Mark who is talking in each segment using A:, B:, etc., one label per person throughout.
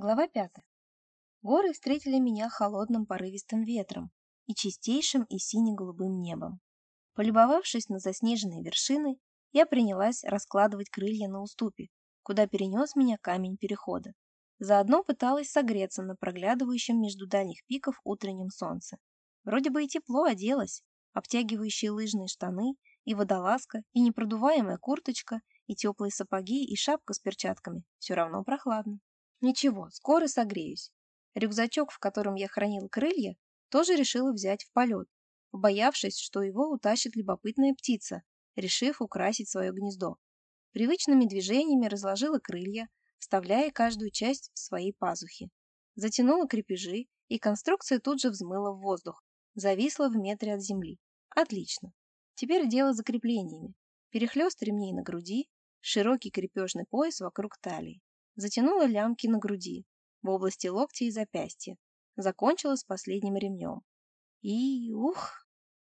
A: Глава 5. Горы встретили меня холодным порывистым ветром и чистейшим и сине-голубым небом. Полюбовавшись на заснеженные вершины, я принялась раскладывать крылья на уступе, куда перенес меня камень перехода. Заодно пыталась согреться на проглядывающем между дальних пиков утреннем солнце. Вроде бы и тепло оделась, обтягивающие лыжные штаны, и водолазка, и непродуваемая курточка, и теплые сапоги, и шапка с перчатками. Все равно прохладно. Ничего, скоро согреюсь. Рюкзачок, в котором я хранила крылья, тоже решила взять в полет, побоявшись, что его утащит любопытная птица, решив украсить свое гнездо. Привычными движениями разложила крылья, вставляя каждую часть в свои пазухи. Затянула крепежи, и конструкция тут же взмыла в воздух, зависла в метре от земли. Отлично. Теперь дело за креплениями. Перехлёст ремней на груди, широкий крепежный пояс вокруг талии. Затянула лямки на груди, в области локтя и запястья. Закончила с последним ремнем. И, ух,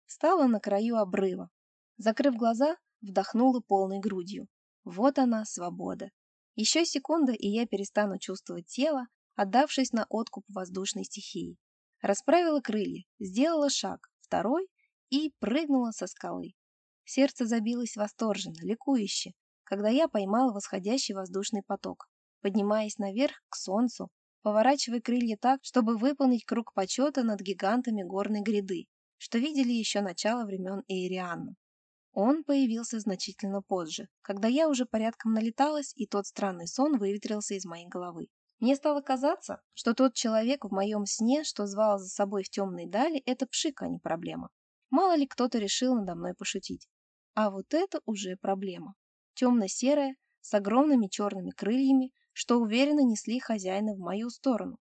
A: встала на краю обрыва. Закрыв глаза, вдохнула полной грудью. Вот она, свобода. Еще секунда, и я перестану чувствовать тело, отдавшись на откуп воздушной стихии. Расправила крылья, сделала шаг, второй и прыгнула со скалы. Сердце забилось восторженно, ликующе, когда я поймала восходящий воздушный поток поднимаясь наверх к солнцу, поворачивая крылья так, чтобы выполнить круг почета над гигантами горной гряды, что видели еще начало времен Эйрианна. Он появился значительно позже, когда я уже порядком налеталась, и тот странный сон выветрился из моей головы. Мне стало казаться, что тот человек в моем сне, что звал за собой в темной дали, это пшик, а не проблема. Мало ли кто-то решил надо мной пошутить. А вот это уже проблема. Темно-серая, с огромными черными крыльями, что уверенно несли хозяина в мою сторону.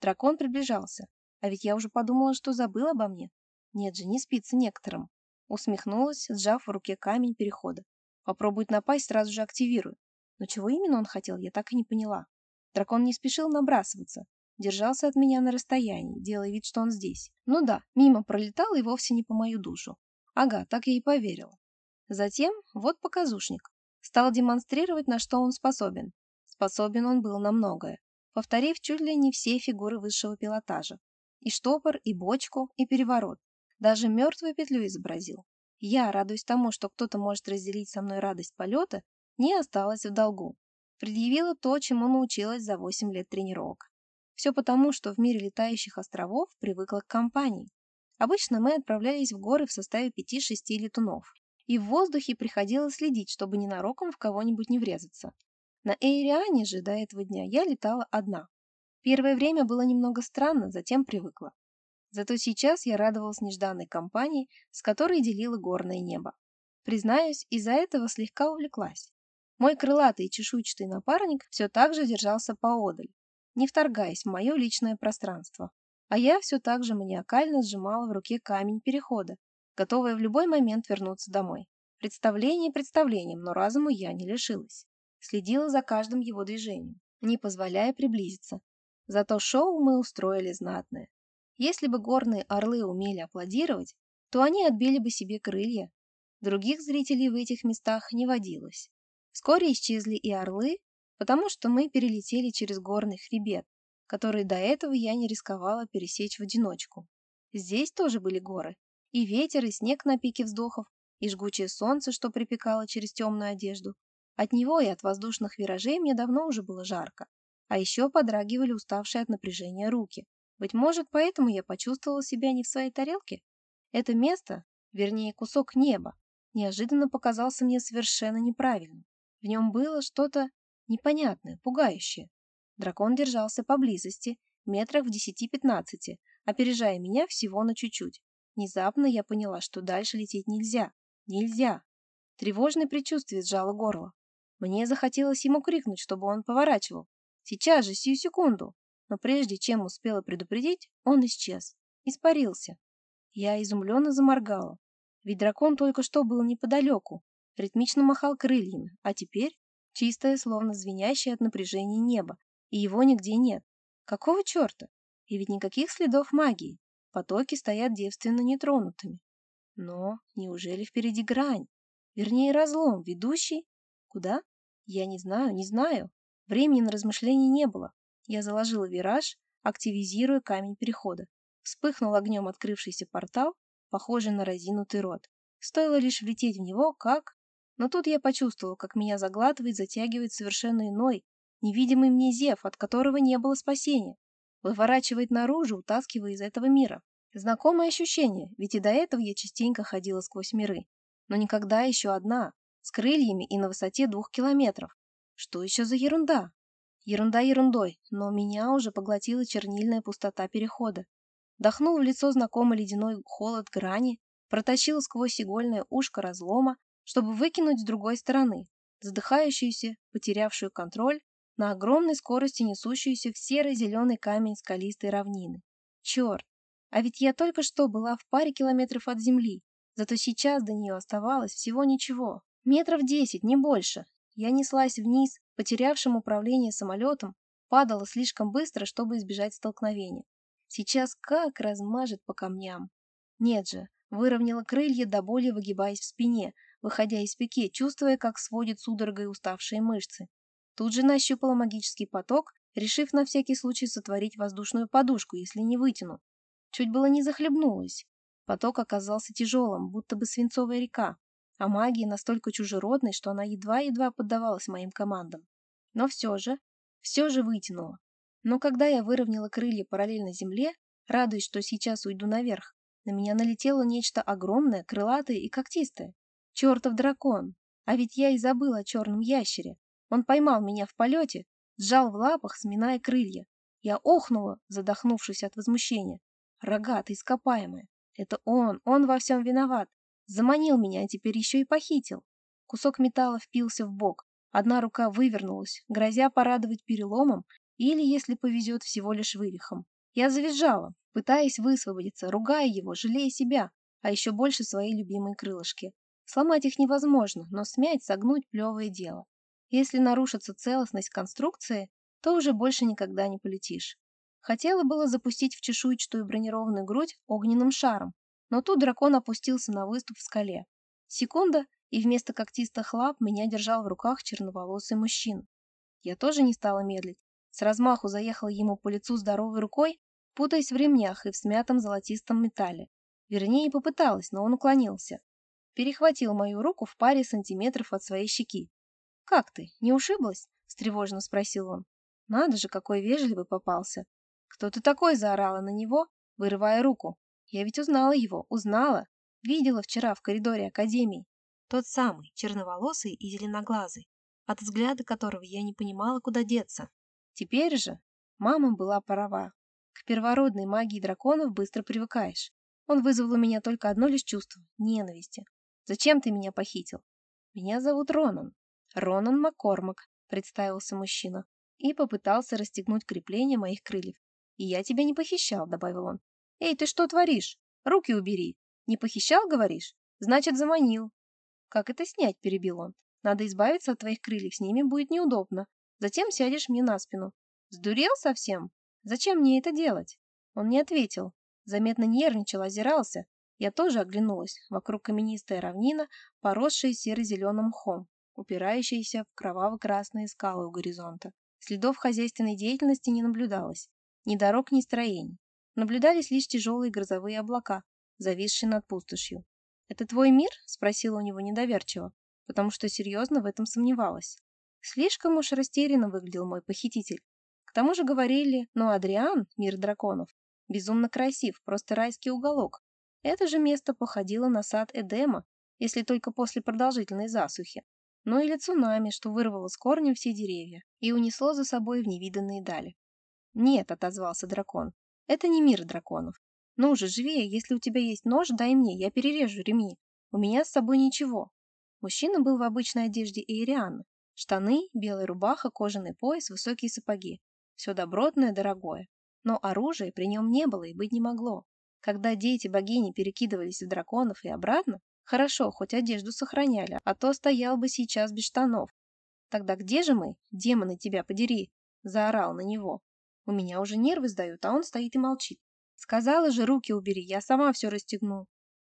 A: Дракон приближался, а ведь я уже подумала, что забыл обо мне. Нет же, не спится некоторым. Усмехнулась, сжав в руке камень перехода. Попробует напасть, сразу же активирую. Но чего именно он хотел, я так и не поняла. Дракон не спешил набрасываться, держался от меня на расстоянии, делая вид, что он здесь. Ну да, мимо пролетал и вовсе не по мою душу. Ага, так я и поверила. Затем, вот показушник. Стал демонстрировать, на что он способен. Способен он был на многое, повторив чуть ли не все фигуры высшего пилотажа. И штопор, и бочку, и переворот. Даже мертвую петлю изобразил. Я, радуясь тому, что кто-то может разделить со мной радость полета, не осталась в долгу. Предъявила то, чему научилась за 8 лет тренировок. Все потому, что в мире летающих островов привыкла к компании. Обычно мы отправлялись в горы в составе 5-6 летунов. И в воздухе приходилось следить, чтобы ненароком в кого-нибудь не врезаться. На Эйриане же до этого дня я летала одна. Первое время было немного странно, затем привыкла. Зато сейчас я радовалась нежданной компании, с которой делила горное небо. Признаюсь, из-за этого слегка увлеклась. Мой крылатый чешуйчатый напарник все так же держался поодаль, не вторгаясь в мое личное пространство. А я все так же маниакально сжимала в руке камень перехода, готовая в любой момент вернуться домой. Представление представлением, но разуму я не лишилась следила за каждым его движением, не позволяя приблизиться. Зато шоу мы устроили знатное. Если бы горные орлы умели аплодировать, то они отбили бы себе крылья. Других зрителей в этих местах не водилось. Вскоре исчезли и орлы, потому что мы перелетели через горный хребет, который до этого я не рисковала пересечь в одиночку. Здесь тоже были горы, и ветер, и снег на пике вздохов, и жгучее солнце, что припекало через темную одежду, от него и от воздушных виражей мне давно уже было жарко. А еще подрагивали уставшие от напряжения руки. Быть может, поэтому я почувствовала себя не в своей тарелке? Это место, вернее кусок неба, неожиданно показался мне совершенно неправильным. В нем было что-то непонятное, пугающее. Дракон держался поблизости, метрах в десяти-пятнадцати, опережая меня всего на чуть-чуть. Внезапно я поняла, что дальше лететь нельзя. Нельзя. Тревожное предчувствие сжало горло. Мне захотелось ему крикнуть, чтобы он поворачивал. Сейчас же, сию секунду. Но прежде чем успела предупредить, он исчез. Испарился. Я изумленно заморгала. Ведь дракон только что был неподалеку. Ритмично махал крыльями. А теперь чистое, словно звенящее от напряжения небо. И его нигде нет. Какого черта? И ведь никаких следов магии. Потоки стоят девственно нетронутыми. Но неужели впереди грань? Вернее, разлом, ведущий... Куда? Я не знаю, не знаю. Времени на размышления не было. Я заложила вираж, активизируя камень перехода. Вспыхнул огнем открывшийся портал, похожий на разинутый рот. Стоило лишь влететь в него, как... Но тут я почувствовал, как меня заглатывает, затягивает совершенно иной, невидимый мне зев, от которого не было спасения. Выворачивает наружу, утаскивая из этого мира. Знакомое ощущение, ведь и до этого я частенько ходила сквозь миры. Но никогда еще одна, с крыльями и на высоте двух километров. Что еще за ерунда? Ерунда ерундой, но меня уже поглотила чернильная пустота перехода. Дохнул в лицо знакомый ледяной холод грани, протащил сквозь игольное ушко разлома, чтобы выкинуть с другой стороны, задыхающуюся, потерявшую контроль, на огромной скорости несущуюся в серый зеленый камень скалистой равнины. Черт! А ведь я только что была в паре километров от земли, зато сейчас до нее оставалось всего ничего. Метров десять, не больше. Я неслась вниз, потерявшим управление самолетом, падала слишком быстро, чтобы избежать столкновения. Сейчас как размажет по камням. Нет же, выровняла крылья до боли, выгибаясь в спине, выходя из пике, чувствуя, как сводит судорогой уставшие мышцы. Тут же нащупала магический поток, решив на всякий случай сотворить воздушную подушку, если не вытяну. Чуть было не захлебнулась. Поток оказался тяжелым, будто бы свинцовая река, а магия настолько чужеродной, что она едва-едва поддавалась моим командам. Но все же, все же вытянула. Но когда я выровняла крылья параллельно земле, радуясь, что сейчас уйду наверх, на меня налетело нечто огромное, крылатое и когтистое. Чертов дракон! А ведь я и забыла о черном ящере. Он поймал меня в полете, сжал в лапах, сминая крылья. Я охнула, задохнувшись от возмущения. Рогатый, ископаемый. Это он, он во всем виноват. Заманил меня, а теперь еще и похитил. Кусок металла впился в бок. Одна рука вывернулась, грозя порадовать переломом или, если повезет, всего лишь вывихом. Я завизжала, пытаясь высвободиться, ругая его, жалея себя, а еще больше свои любимые крылышки. Сломать их невозможно, но смять, согнуть – плевое дело. Если нарушится целостность конструкции, то уже больше никогда не полетишь. Хотела было запустить в чешуйчатую бронированную грудь огненным шаром, но тут дракон опустился на выступ в скале. Секунда, и вместо когтистых лап меня держал в руках черноволосый мужчина. Я тоже не стала медлить, с размаху заехала ему по лицу здоровой рукой, путаясь в ремнях и в смятом золотистом металле. Вернее, попыталась, но он уклонился. Перехватил мою руку в паре сантиметров от своей щеки. «Как ты, не ушиблась?» – встревоженно спросил он. «Надо же, какой вежливый попался!» «Кто ты такой?» – заорала на него, вырывая руку. «Я ведь узнала его, узнала. Видела вчера в коридоре Академии. Тот самый, черноволосый и зеленоглазый, от взгляда которого я не понимала, куда деться. Теперь же мама была права. К первородной магии драконов быстро привыкаешь. Он вызвал у меня только одно лишь чувство — ненависти. Зачем ты меня похитил? Меня зовут Ронан. Ронан Маккормак, представился мужчина и попытался расстегнуть крепление моих крыльев. И я тебя не похищал, добавил он. Эй, ты что творишь? Руки убери. Не похищал, говоришь? Значит, заманил. Как это снять, перебил он. Надо избавиться от твоих крыльев, с ними будет неудобно. Затем сядешь мне на спину. Сдурел совсем? Зачем мне это делать? Он не ответил. Заметно нервничал, озирался. Я тоже оглянулась. Вокруг каменистая равнина, поросшая серо-зеленым мхом, упирающаяся в кроваво-красные скалы у горизонта. Следов хозяйственной деятельности не наблюдалось. Ни дорог, ни строений. Наблюдались лишь тяжелые грозовые облака, зависшие над пустошью. «Это твой мир?» – спросила у него недоверчиво, потому что серьезно в этом сомневалась. Слишком уж растерянно выглядел мой похититель. К тому же говорили, ну Адриан, мир драконов, безумно красив, просто райский уголок. Это же место походило на сад Эдема, если только после продолжительной засухи. Ну или цунами, что вырвало с корнем все деревья и унесло за собой в невиданные дали. «Нет», — отозвался дракон, — «это не мир драконов. Ну же, живее, если у тебя есть нож, дай мне, я перережу ремни. У меня с собой ничего». Мужчина был в обычной одежде Эйрианы, Штаны, белая рубаха, кожаный пояс, высокие сапоги. Все добротное, дорогое. Но оружия при нем не было и быть не могло. Когда дети богини перекидывались в драконов и обратно, хорошо, хоть одежду сохраняли, а то стоял бы сейчас без штанов. Тогда где же мы? Демоны тебя подери! Заорал на него. У меня уже нервы сдают, а он стоит и молчит. Сказала же, руки убери, я сама все расстегну.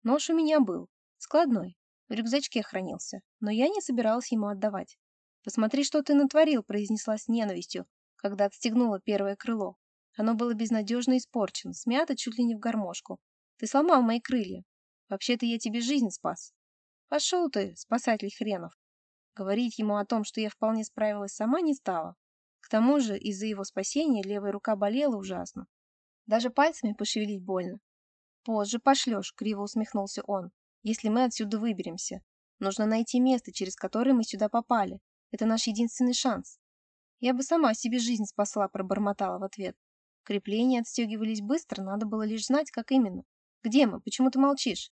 A: Нож у меня был, складной, в рюкзачке хранился, но я не собиралась ему отдавать. «Посмотри, что ты натворил», — произнесла с ненавистью, когда отстегнула первое крыло. Оно было безнадежно испорчено, смято чуть ли не в гармошку. Ты сломал мои крылья. Вообще-то я тебе жизнь спас. Пошел ты, спасатель хренов. Говорить ему о том, что я вполне справилась сама, не стала. К тому же из-за его спасения левая рука болела ужасно. Даже пальцами пошевелить больно. «Позже пошлешь», — криво усмехнулся он, — «если мы отсюда выберемся. Нужно найти место, через которое мы сюда попали. Это наш единственный шанс». «Я бы сама себе жизнь спасла», — пробормотала в ответ. Крепления отстегивались быстро, надо было лишь знать, как именно. «Где мы? Почему ты молчишь?»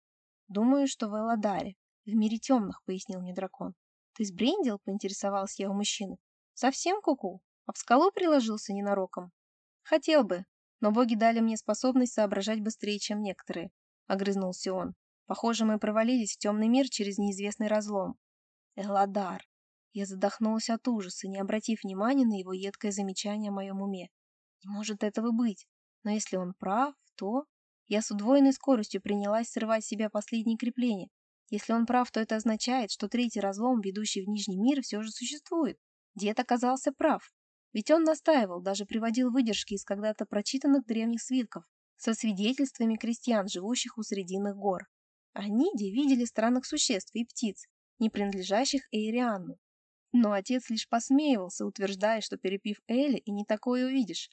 A: «Думаю, что в Элладаре. В мире темных», — пояснил мне дракон. «Ты сбрендил?» — поинтересовался я у мужчины. «Совсем куку? -ку? А в скалу приложился ненароком?» «Хотел бы, но боги дали мне способность соображать быстрее, чем некоторые», — огрызнулся он. «Похоже, мы провалились в темный мир через неизвестный разлом». «Элладар!» Я задохнулась от ужаса, не обратив внимания на его едкое замечание о моем уме. Не может этого быть. Но если он прав, то... Я с удвоенной скоростью принялась срывать с себя последние крепления. Если он прав, то это означает, что третий разлом, ведущий в Нижний мир, все же существует. Дед оказался прав. Ведь он настаивал, даже приводил выдержки из когда-то прочитанных древних свитков со свидетельствами крестьян, живущих у Срединных гор. Они видели странных существ и птиц, не принадлежащих Эйриану. Но отец лишь посмеивался, утверждая, что перепив Эли и не такое увидишь.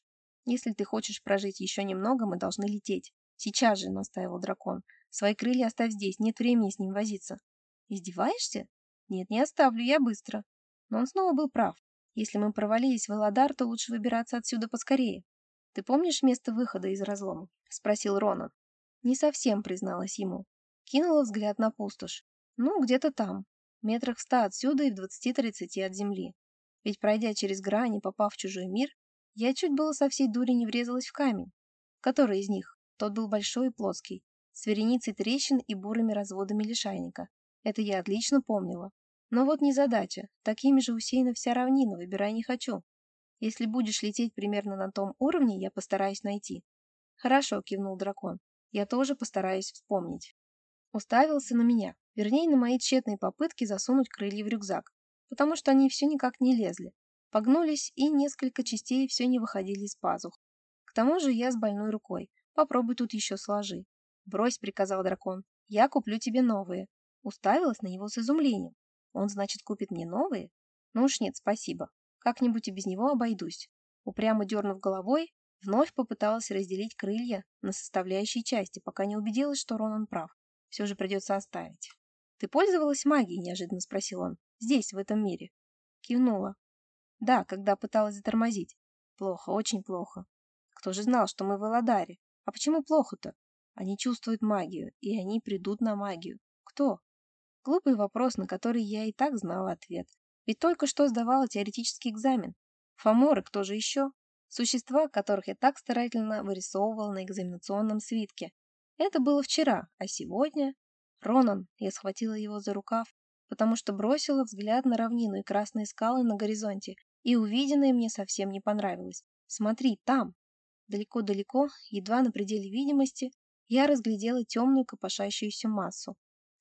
A: Если ты хочешь прожить еще немного, мы должны лететь. Сейчас же, настаивал дракон. Свои крылья оставь здесь, нет времени с ним возиться. Издеваешься? Нет, не оставлю, я быстро. Но он снова был прав. Если мы провалились в Эладар, то лучше выбираться отсюда поскорее. Ты помнишь место выхода из разлома? Спросил Ронан. Не совсем, призналась ему. Кинула взгляд на пустошь. Ну, где-то там. Метрах ста отсюда и в двадцати-тридцати от земли. Ведь пройдя через грани, попав в чужой мир, я чуть было со всей дури не врезалась в камень. Который из них? Тот был большой и плоский, с вереницей трещин и бурыми разводами лишайника. Это я отлично помнила. Но вот не задача. Такими же усеяна вся равнина, выбирай не хочу. Если будешь лететь примерно на том уровне, я постараюсь найти. Хорошо, кивнул дракон. Я тоже постараюсь вспомнить. Уставился на меня, вернее, на мои тщетные попытки засунуть крылья в рюкзак, потому что они все никак не лезли. Погнулись, и несколько частей все не выходили из пазух. К тому же я с больной рукой. Попробуй тут еще сложи. Брось, приказал дракон. Я куплю тебе новые. Уставилась на него с изумлением. Он, значит, купит мне новые? Ну уж нет, спасибо. Как-нибудь и без него обойдусь. Упрямо дернув головой, вновь попыталась разделить крылья на составляющие части, пока не убедилась, что Ронан прав. Все же придется оставить. «Ты пользовалась магией?» – неожиданно спросил он. «Здесь, в этом мире». Кивнула. Да, когда пыталась затормозить. Плохо, очень плохо. Кто же знал, что мы в Эладаре? А почему плохо-то? Они чувствуют магию, и они придут на магию. Кто? Глупый вопрос, на который я и так знала ответ. Ведь только что сдавала теоретический экзамен. Фаморы, кто же еще? Существа, которых я так старательно вырисовывала на экзаменационном свитке. Это было вчера, а сегодня... Ронан, я схватила его за рукав, потому что бросила взгляд на равнину и красные скалы на горизонте, и увиденное мне совсем не понравилось. Смотри, там. Далеко-далеко, едва на пределе видимости, я разглядела темную копошащуюся массу.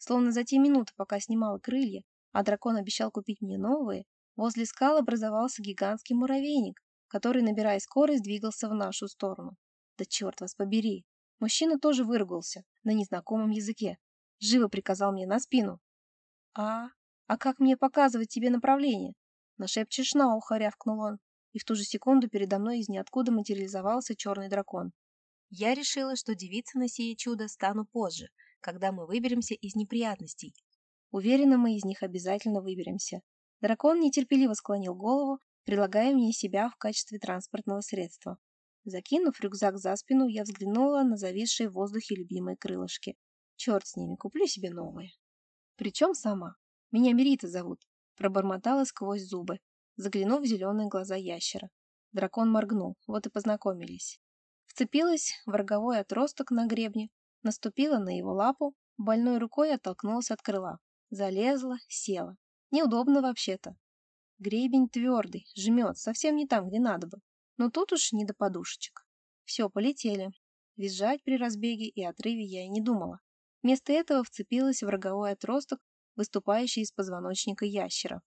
A: Словно за те минуты, пока снимала крылья, а дракон обещал купить мне новые, возле скал образовался гигантский муравейник, который, набирая скорость, двигался в нашу сторону. Да черт вас побери! Мужчина тоже выругался на незнакомом языке. Живо приказал мне на спину. А, а как мне показывать тебе направление? «Нашепчешь на ухо», — рявкнул он. И в ту же секунду передо мной из ниоткуда материализовался черный дракон. Я решила, что девица на сие чудо стану позже, когда мы выберемся из неприятностей. Уверена, мы из них обязательно выберемся. Дракон нетерпеливо склонил голову, предлагая мне себя в качестве транспортного средства. Закинув рюкзак за спину, я взглянула на зависшие в воздухе любимые крылышки. Черт с ними, куплю себе новые. Причем сама. Меня Мерита зовут пробормотала сквозь зубы, заглянув в зеленые глаза ящера. Дракон моргнул, вот и познакомились. Вцепилась в роговой отросток на гребне, наступила на его лапу, больной рукой оттолкнулась от крыла. Залезла, села. Неудобно вообще-то. Гребень твердый, жмет, совсем не там, где надо бы. Но тут уж не до подушечек. Все, полетели. Визжать при разбеге и отрыве я и не думала. Вместо этого вцепилась в роговой отросток выступающий из позвоночника ящера.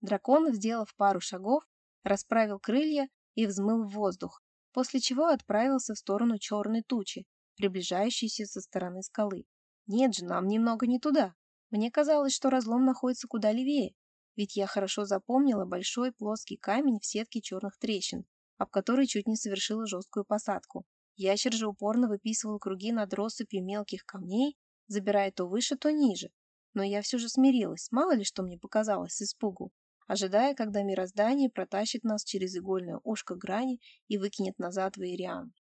A: Дракон, сделав пару шагов, расправил крылья и взмыл в воздух, после чего отправился в сторону черной тучи, приближающейся со стороны скалы. Нет же, нам немного не туда. Мне казалось, что разлом находится куда левее, ведь я хорошо запомнила большой плоский камень в сетке черных трещин, об который чуть не совершила жесткую посадку. Ящер же упорно выписывал круги над россыпью мелких камней, забирая то выше, то ниже. Но я все же смирилась, мало ли что мне показалось с испугу, ожидая, когда мироздание протащит нас через игольное ушко грани и выкинет назад в Ириан.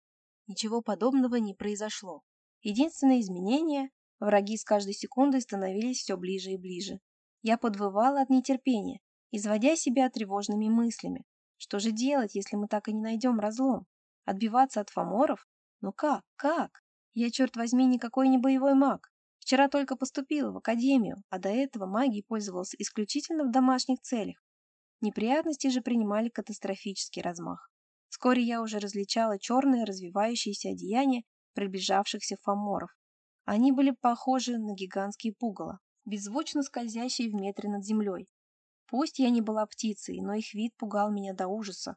A: Ничего подобного не произошло. Единственное изменение – враги с каждой секундой становились все ближе и ближе. Я подвывала от нетерпения, изводя себя тревожными мыслями. Что же делать, если мы так и не найдем разлом? Отбиваться от фаморов? Ну как, как? Я, черт возьми, никакой не боевой маг. Вчера только поступила в академию, а до этого магией пользовался исключительно в домашних целях. Неприятности же принимали катастрофический размах. Вскоре я уже различала черные развивающиеся одеяния приближавшихся фаморов. Они были похожи на гигантские пугало, беззвучно скользящие в метре над землей. Пусть я не была птицей, но их вид пугал меня до ужаса.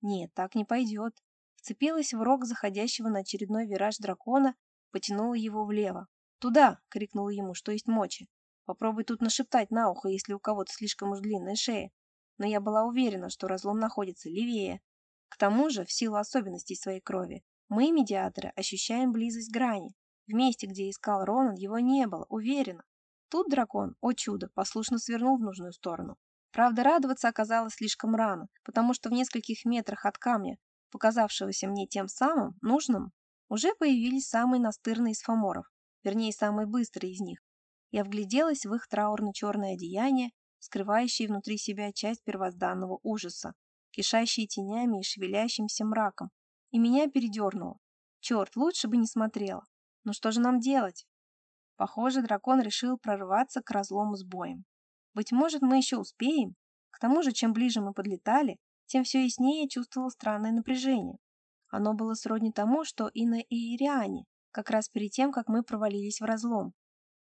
A: Нет, так не пойдет. Вцепилась в рог заходящего на очередной вираж дракона, потянула его влево. «Туда!» — крикнула ему, что есть мочи. «Попробуй тут нашептать на ухо, если у кого-то слишком уж длинная шея». Но я была уверена, что разлом находится левее. К тому же, в силу особенностей своей крови, мы, медиаторы, ощущаем близость грани. В месте, где искал Ронан, его не было, уверена. Тут дракон, о чудо, послушно свернул в нужную сторону. Правда, радоваться оказалось слишком рано, потому что в нескольких метрах от камня, показавшегося мне тем самым, нужным, уже появились самые настырные из фаморов, вернее, самые быстрые из них. Я вгляделась в их траурно-черное одеяние, скрывающее внутри себя часть первозданного ужаса, кишащие тенями и шевелящимся мраком, и меня передернуло. Черт, лучше бы не смотрела. Но что же нам делать? Похоже, дракон решил прорваться к разлому с боем. Быть может, мы еще успеем? К тому же, чем ближе мы подлетали, тем все яснее чувствовал странное напряжение. Оно было сродни тому, что и на Иериане, как раз перед тем, как мы провалились в разлом.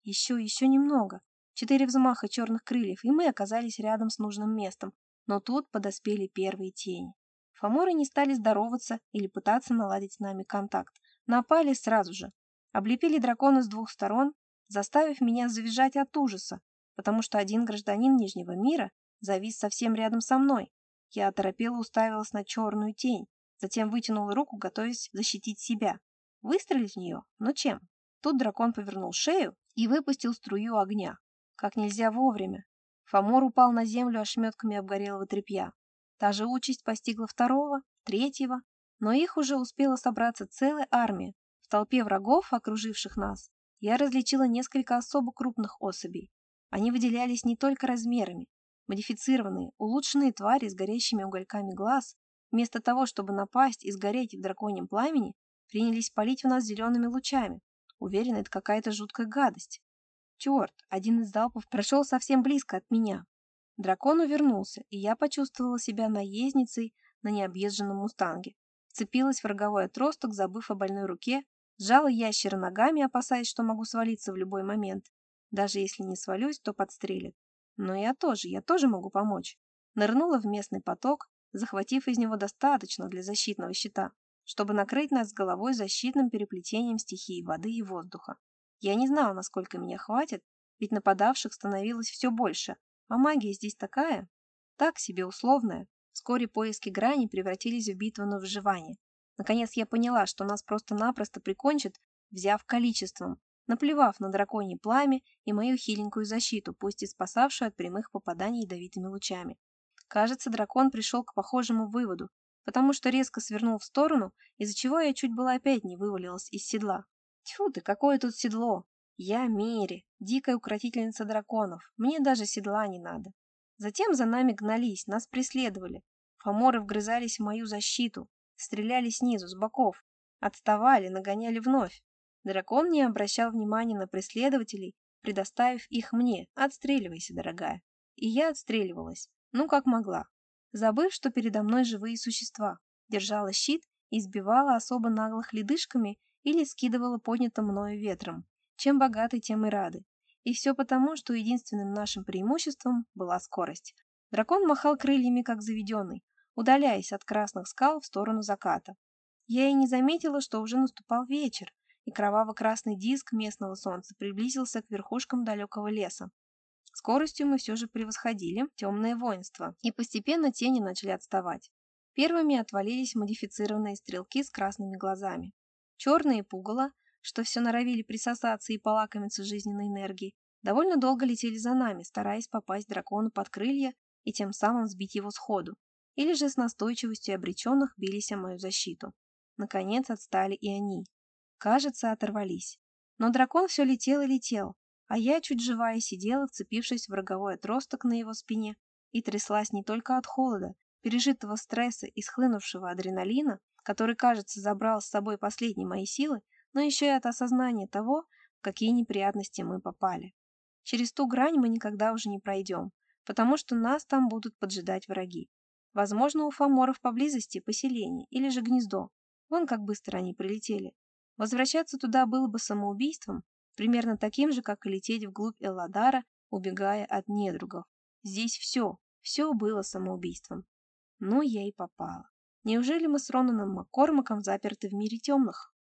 A: Еще, еще немного. Четыре взмаха черных крыльев, и мы оказались рядом с нужным местом. Но тут подоспели первые тени. Фаморы не стали здороваться или пытаться наладить с нами контакт. Напали сразу же. Облепили дракона с двух сторон, заставив меня завизжать от ужаса, потому что один гражданин Нижнего мира завис совсем рядом со мной. Я оторопела уставилась на черную тень, затем вытянула руку, готовясь защитить себя. Выстрелить в нее? Но чем? Тут дракон повернул шею и выпустил струю огня. Как нельзя вовремя. Фомор упал на землю ошметками обгорелого тряпья. Та же участь постигла второго, третьего, но их уже успела собраться целая армия. В толпе врагов, окруживших нас, я различила несколько особо крупных особей. Они выделялись не только размерами. Модифицированные, улучшенные твари с горящими угольками глаз, вместо того, чтобы напасть и сгореть в драконьем пламени, принялись палить в нас зелеными лучами. Уверена, это какая-то жуткая гадость. Черт, один из залпов прошел совсем близко от меня. Дракон увернулся, и я почувствовала себя наездницей на необъезженном мустанге. Вцепилась в роговой отросток, забыв о больной руке, сжала ящера ногами, опасаясь, что могу свалиться в любой момент. Даже если не свалюсь, то подстрелят. Но я тоже, я тоже могу помочь. Нырнула в местный поток, захватив из него достаточно для защитного щита чтобы накрыть нас с головой защитным переплетением стихий воды и воздуха. Я не знала, насколько меня хватит, ведь нападавших становилось все больше, а магия здесь такая, так себе условная. Вскоре поиски грани превратились в битву на выживание. Наконец я поняла, что нас просто-напросто прикончат, взяв количеством, наплевав на драконье пламя и мою хиленькую защиту, пусть и спасавшую от прямых попаданий ядовитыми лучами. Кажется, дракон пришел к похожему выводу, потому что резко свернул в сторону, из-за чего я чуть было опять не вывалилась из седла. Тьфу ты, какое тут седло! Я Мери, дикая укротительница драконов, мне даже седла не надо. Затем за нами гнались, нас преследовали. Фаморы вгрызались в мою защиту, стреляли снизу, с боков, отставали, нагоняли вновь. Дракон не обращал внимания на преследователей, предоставив их мне. Отстреливайся, дорогая. И я отстреливалась, ну как могла забыв, что передо мной живые существа, держала щит и сбивала особо наглых ледышками или скидывала поднятым мною ветром. Чем богаты, тем и рады. И все потому, что единственным нашим преимуществом была скорость. Дракон махал крыльями, как заведенный. удаляясь от красных скал в сторону заката. Я и не заметила, что уже наступал вечер, и кроваво-красный диск местного солнца приблизился к верхушкам далекого леса. Скоростью мы все же превосходили темное воинство, и постепенно тени начали отставать. Первыми отвалились модифицированные стрелки с красными глазами. Черные пугало, что все норовили присосаться и полакомиться жизненной энергией, довольно долго летели за нами, стараясь попасть дракону под крылья и тем самым сбить его сходу, или же с настойчивостью обреченных бились о мою защиту. Наконец отстали и они. Кажется, оторвались. Но дракон все летел и летел, а я, чуть живая, сидела, вцепившись в роговой отросток на его спине, и тряслась не только от холода, пережитого стресса и схлынувшего адреналина, который, кажется, забрал с собой последние мои силы, но еще и от осознания того, в какие неприятности мы попали. Через ту грань мы никогда уже не пройдем, потому что нас там будут поджидать враги. Возможно, у фаморов поблизости поселение или же гнездо. Вон как быстро они прилетели. Возвращаться туда было бы самоубийством, примерно таким же, как и лететь вглубь Элладара, убегая от недругов. Здесь все, все было самоубийством. Ну, я и попала. Неужели мы с Ронаном Маккормаком заперты в мире темных?